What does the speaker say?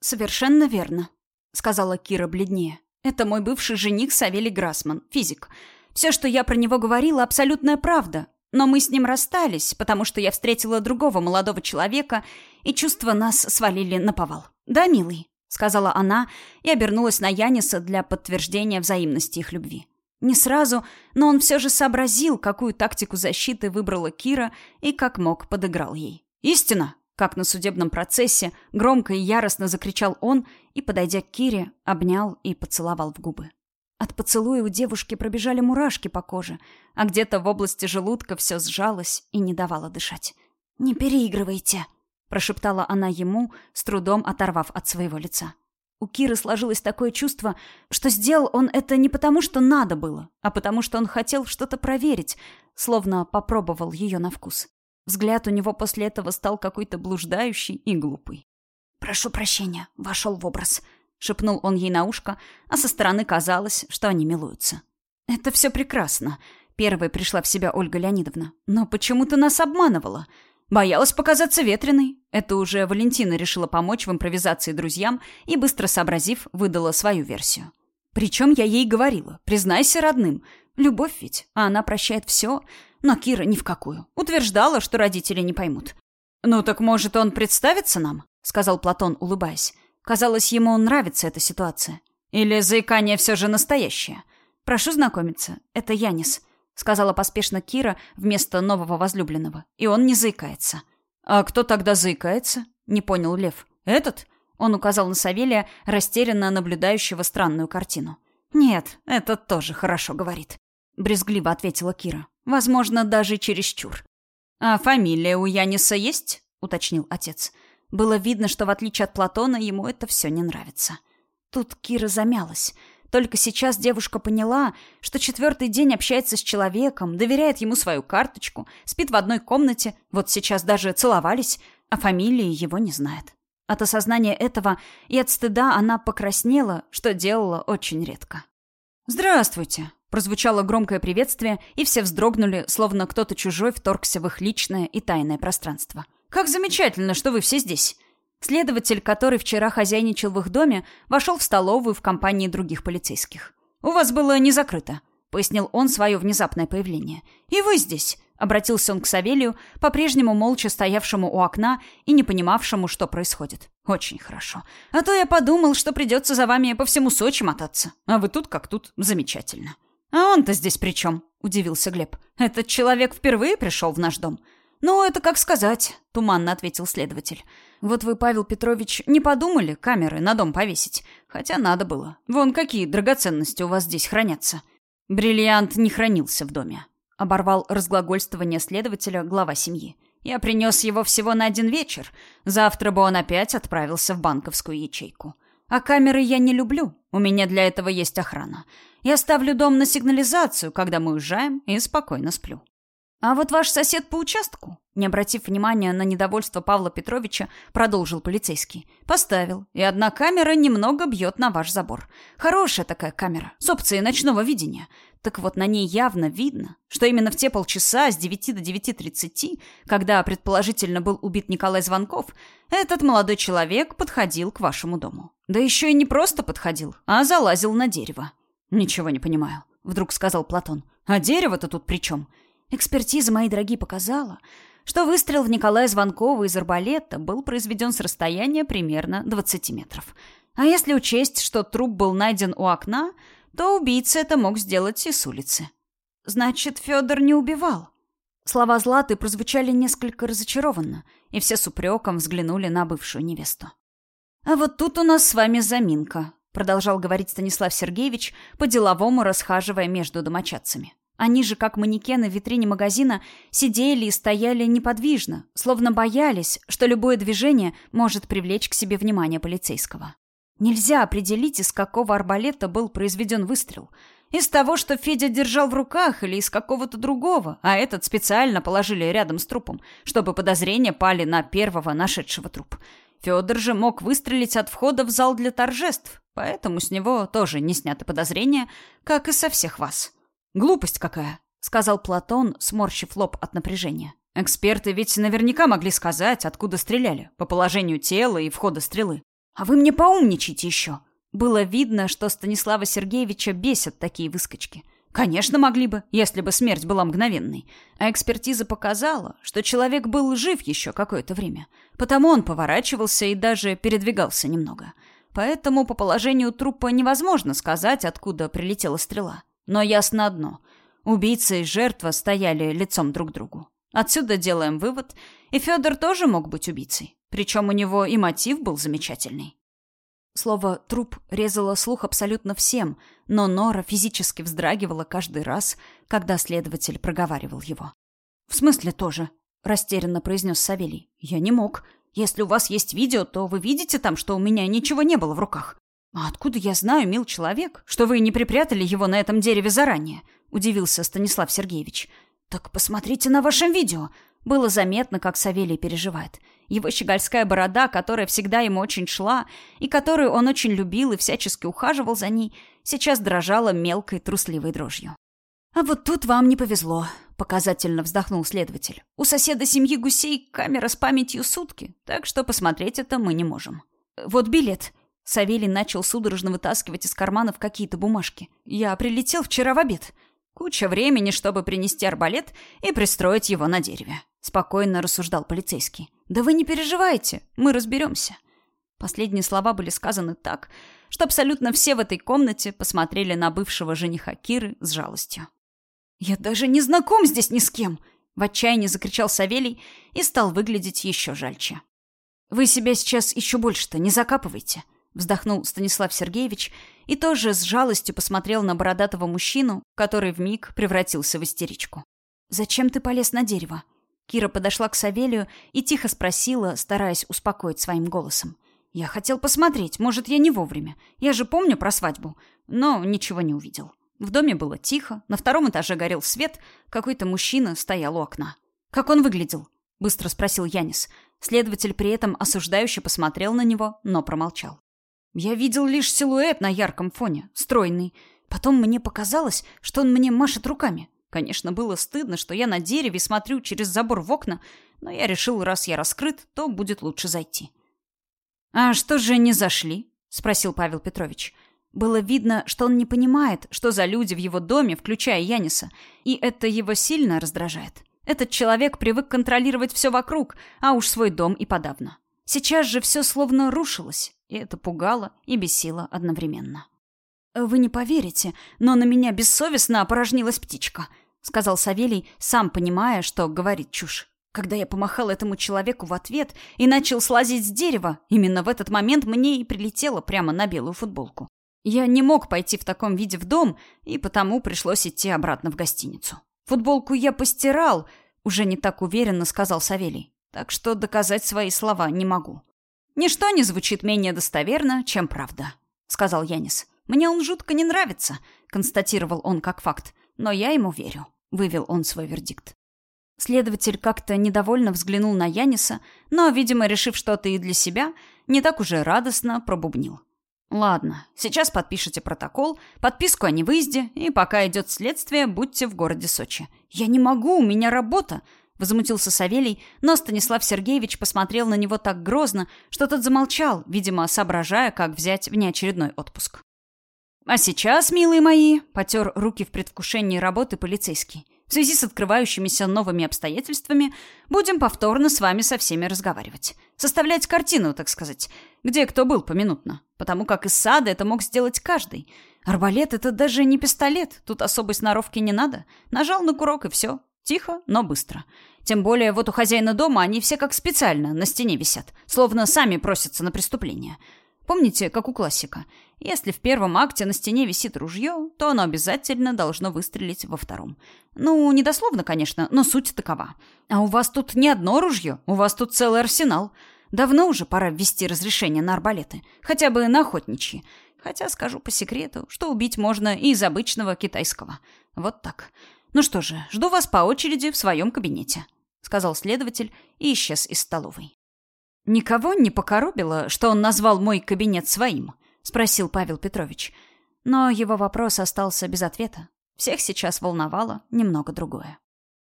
«Совершенно верно», — сказала Кира бледнее. «Это мой бывший жених Савелий Грасман, физик. Все, что я про него говорила, абсолютная правда. Но мы с ним расстались, потому что я встретила другого молодого человека, и чувства нас свалили на повал. Да, милый?» — сказала она и обернулась на Яниса для подтверждения взаимности их любви. Не сразу, но он все же сообразил, какую тактику защиты выбрала Кира и как мог подыграл ей. «Истина!» Как на судебном процессе, громко и яростно закричал он и, подойдя к Кире, обнял и поцеловал в губы. От поцелуя у девушки пробежали мурашки по коже, а где-то в области желудка все сжалось и не давало дышать. «Не переигрывайте!» – прошептала она ему, с трудом оторвав от своего лица. У Киры сложилось такое чувство, что сделал он это не потому, что надо было, а потому, что он хотел что-то проверить, словно попробовал ее на вкус. Взгляд у него после этого стал какой-то блуждающий и глупый. «Прошу прощения, вошел в образ», — шепнул он ей на ушко, а со стороны казалось, что они милуются. «Это все прекрасно», — первой пришла в себя Ольга Леонидовна. «Но почему ты нас обманывала?» Боялась показаться ветреной. Это уже Валентина решила помочь в импровизации друзьям и, быстро сообразив, выдала свою версию. Причем я ей говорила, признайся родным. Любовь ведь, а она прощает все, но Кира ни в какую. Утверждала, что родители не поймут. «Ну так, может, он представится нам?» — сказал Платон, улыбаясь. Казалось, ему нравится эта ситуация. «Или заикание все же настоящее?» «Прошу знакомиться, это Янис», — сказала поспешно Кира вместо нового возлюбленного. «И он не заикается». «А кто тогда заикается?» — не понял Лев. «Этот?» — он указал на Савелия, растерянно наблюдающего странную картину. «Нет, этот тоже хорошо говорит», — брезгливо ответила Кира. Возможно, даже чересчур. «А фамилия у Яниса есть?» — уточнил отец. Было видно, что, в отличие от Платона, ему это все не нравится. Тут Кира замялась. Только сейчас девушка поняла, что четвертый день общается с человеком, доверяет ему свою карточку, спит в одной комнате, вот сейчас даже целовались, а фамилии его не знает. От осознания этого и от стыда она покраснела, что делала очень редко. «Здравствуйте!» Прозвучало громкое приветствие, и все вздрогнули, словно кто-то чужой вторгся в их личное и тайное пространство. «Как замечательно, что вы все здесь!» Следователь, который вчера хозяйничал в их доме, вошел в столовую в компании других полицейских. «У вас было не закрыто», — пояснил он свое внезапное появление. «И вы здесь», — обратился он к Савелию, по-прежнему молча стоявшему у окна и не понимавшему, что происходит. «Очень хорошо. А то я подумал, что придется за вами по всему Сочи мотаться. А вы тут как тут. Замечательно». «А он-то здесь при чем?» – удивился Глеб. «Этот человек впервые пришел в наш дом?» «Ну, это как сказать», – туманно ответил следователь. «Вот вы, Павел Петрович, не подумали камеры на дом повесить? Хотя надо было. Вон какие драгоценности у вас здесь хранятся». «Бриллиант не хранился в доме», — оборвал разглагольствование следователя глава семьи. «Я принес его всего на один вечер. Завтра бы он опять отправился в банковскую ячейку. А камеры я не люблю. У меня для этого есть охрана. Я ставлю дом на сигнализацию, когда мы уезжаем, и спокойно сплю. А вот ваш сосед по участку, не обратив внимания на недовольство Павла Петровича, продолжил полицейский. Поставил, и одна камера немного бьет на ваш забор. Хорошая такая камера, с опцией ночного видения. Так вот, на ней явно видно, что именно в те полчаса с 9 до 9.30, когда предположительно был убит Николай Звонков, этот молодой человек подходил к вашему дому. Да еще и не просто подходил, а залазил на дерево. «Ничего не понимаю», — вдруг сказал Платон. «А дерево-то тут при чем?» Экспертиза, мои дорогие, показала, что выстрел в Николая Звонкова из арбалета был произведен с расстояния примерно 20 метров. А если учесть, что труп был найден у окна, то убийца это мог сделать и с улицы. Значит, Федор не убивал. Слова Златы прозвучали несколько разочарованно, и все с упреком взглянули на бывшую невесту. «А вот тут у нас с вами заминка», продолжал говорить Станислав Сергеевич, по-деловому расхаживая между домочадцами. Они же, как манекены в витрине магазина, сидели и стояли неподвижно, словно боялись, что любое движение может привлечь к себе внимание полицейского. Нельзя определить, из какого арбалета был произведен выстрел. Из того, что Федя держал в руках, или из какого-то другого, а этот специально положили рядом с трупом, чтобы подозрения пали на первого нашедшего труп. Федор же мог выстрелить от входа в зал для торжеств, поэтому с него тоже не сняты подозрения, как и со всех вас. «Глупость какая», — сказал Платон, сморщив лоб от напряжения. «Эксперты ведь наверняка могли сказать, откуда стреляли, по положению тела и входа стрелы». А вы мне поумничайте еще. Было видно, что Станислава Сергеевича бесят такие выскочки. Конечно, могли бы, если бы смерть была мгновенной. А экспертиза показала, что человек был жив еще какое-то время. Потому он поворачивался и даже передвигался немного. Поэтому по положению трупа невозможно сказать, откуда прилетела стрела. Но ясно одно. Убийца и жертва стояли лицом друг к другу. Отсюда делаем вывод, и Федор тоже мог быть убийцей. Причем у него и мотив был замечательный. Слово «труп» резало слух абсолютно всем, но Нора физически вздрагивала каждый раз, когда следователь проговаривал его. «В смысле тоже?» — растерянно произнес Савелий. «Я не мог. Если у вас есть видео, то вы видите там, что у меня ничего не было в руках». «А откуда я знаю, мил человек, что вы не припрятали его на этом дереве заранее?» — удивился Станислав Сергеевич. «Так посмотрите на вашем видео. Было заметно, как Савелий переживает. Его щегольская борода, которая всегда ему очень шла, и которую он очень любил и всячески ухаживал за ней, сейчас дрожала мелкой трусливой дрожью. «А вот тут вам не повезло», — показательно вздохнул следователь. «У соседа семьи гусей камера с памятью сутки, так что посмотреть это мы не можем». «Вот билет». Савелий начал судорожно вытаскивать из карманов какие-то бумажки. «Я прилетел вчера в обед. Куча времени, чтобы принести арбалет и пристроить его на дереве. Спокойно рассуждал полицейский. Да вы не переживайте, мы разберемся. Последние слова были сказаны так, что абсолютно все в этой комнате посмотрели на бывшего жениха Киры с жалостью. «Я даже не знаком здесь ни с кем!» — в отчаянии закричал Савелий и стал выглядеть еще жальче. «Вы себя сейчас еще больше-то не закапывайте», Вздохнул Станислав Сергеевич и тоже с жалостью посмотрел на бородатого мужчину, который вмиг превратился в истеричку. «Зачем ты полез на дерево?» Кира подошла к Савелию и тихо спросила, стараясь успокоить своим голосом. «Я хотел посмотреть, может, я не вовремя. Я же помню про свадьбу, но ничего не увидел. В доме было тихо, на втором этаже горел свет, какой-то мужчина стоял у окна. Как он выглядел?» — быстро спросил Янис. Следователь при этом осуждающе посмотрел на него, но промолчал. Я видел лишь силуэт на ярком фоне, стройный. Потом мне показалось, что он мне машет руками. Конечно, было стыдно, что я на дереве смотрю через забор в окна, но я решил, раз я раскрыт, то будет лучше зайти. «А что же не зашли?» — спросил Павел Петрович. Было видно, что он не понимает, что за люди в его доме, включая Яниса, и это его сильно раздражает. Этот человек привык контролировать все вокруг, а уж свой дом и подавно. Сейчас же все словно рушилось, и это пугало и бесило одновременно. «Вы не поверите, но на меня бессовестно опорожнилась птичка», — сказал Савелий, сам понимая, что говорит чушь. Когда я помахал этому человеку в ответ и начал слазить с дерева, именно в этот момент мне и прилетело прямо на белую футболку. Я не мог пойти в таком виде в дом, и потому пришлось идти обратно в гостиницу. Футболку я постирал, уже не так уверенно сказал Савелий. Так что доказать свои слова не могу. «Ничто не звучит менее достоверно, чем правда», — сказал Янис. «Мне он жутко не нравится», — констатировал он как факт. «Но я ему верю», — вывел он свой вердикт. Следователь как-то недовольно взглянул на Яниса, но, видимо, решив что-то и для себя, не так уже радостно пробубнил. «Ладно, сейчас подпишите протокол, подписку о невыезде, и пока идет следствие, будьте в городе Сочи». «Я не могу, у меня работа», Возмутился Савелий, но Станислав Сергеевич посмотрел на него так грозно, что тот замолчал, видимо, соображая, как взять внеочередной отпуск. «А сейчас, милые мои», — потер руки в предвкушении работы полицейский, «в связи с открывающимися новыми обстоятельствами будем повторно с вами со всеми разговаривать. Составлять картину, так сказать, где кто был поминутно. Потому как из сада это мог сделать каждый. Арбалет — это даже не пистолет, тут особой сноровки не надо. Нажал на курок и все. Тихо, но быстро. Тем более вот у хозяина дома они все как специально на стене висят, словно сами просятся на преступление. Помните, как у классика? Если в первом акте на стене висит ружье, то оно обязательно должно выстрелить во втором. Ну, не дословно, конечно, но суть такова. А у вас тут не одно ружье, у вас тут целый арсенал. Давно уже пора ввести разрешение на арбалеты, хотя бы на охотничьи. Хотя скажу по секрету, что убить можно и из обычного китайского. Вот так. «Ну что же, жду вас по очереди в своем кабинете», — сказал следователь и исчез из столовой. «Никого не покоробило, что он назвал мой кабинет своим?» — спросил Павел Петрович. Но его вопрос остался без ответа. Всех сейчас волновало немного другое.